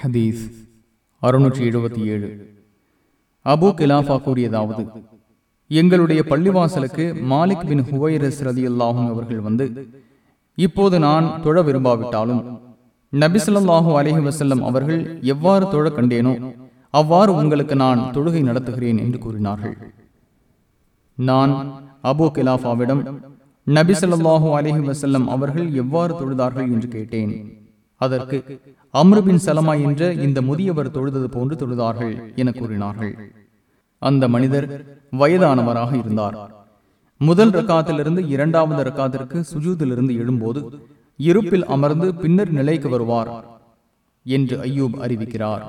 ஹதீஸ் அறுநூற்றி எழுபத்தி ஏழு. அபு கிலாஃபா கூறியதாவது எங்களுடைய பள்ளிவாசலுக்கு மாலிக் பின் ஹுவைரஸ் ரதி அல்லாஹும் அவர்கள் வந்து இப்போது நான் தொழ விரும்பாவிட்டாலும் நபிசல்லாஹூ அலஹி வசல்லம் அவர்கள் எவ்வாறு தொழ கண்டேனோ அவ்வாறு உங்களுக்கு நான் தொழுகை நடத்துகிறேன் என்று கூறினார்கள். நான் அபு கிலாஃபாவிடம் நபி ஸல்லல்லாஹு அலைஹி வஸல்லம் அவர்கள் எவ்வாறு தொழுதார்கள்? என்று கேட்டேன். அதற்கு அம்ருபின் சலமா என்ற இந்த முதியவர் தொழுதது போன்று தொழுதார்கள் என கூறினார்கள். அந்த மனிதர் வயதானவராக இருந்தார். முதல் ரக்காத்திலிருந்து இரண்டாவது ரக்காத்திற்கு சுஜூதிலிருந்து எழும்போது இருப்பில் அமர்ந்து பின்னர் நிலைக்கு வருவார் என்று ஐயூப் அறிவிக்கிறார்.